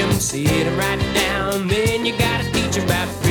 teach them, sit them right down. Then you gotta teach them about freedom.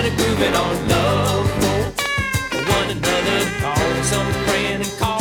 trying to groove it on love for one another. Call some friend and call.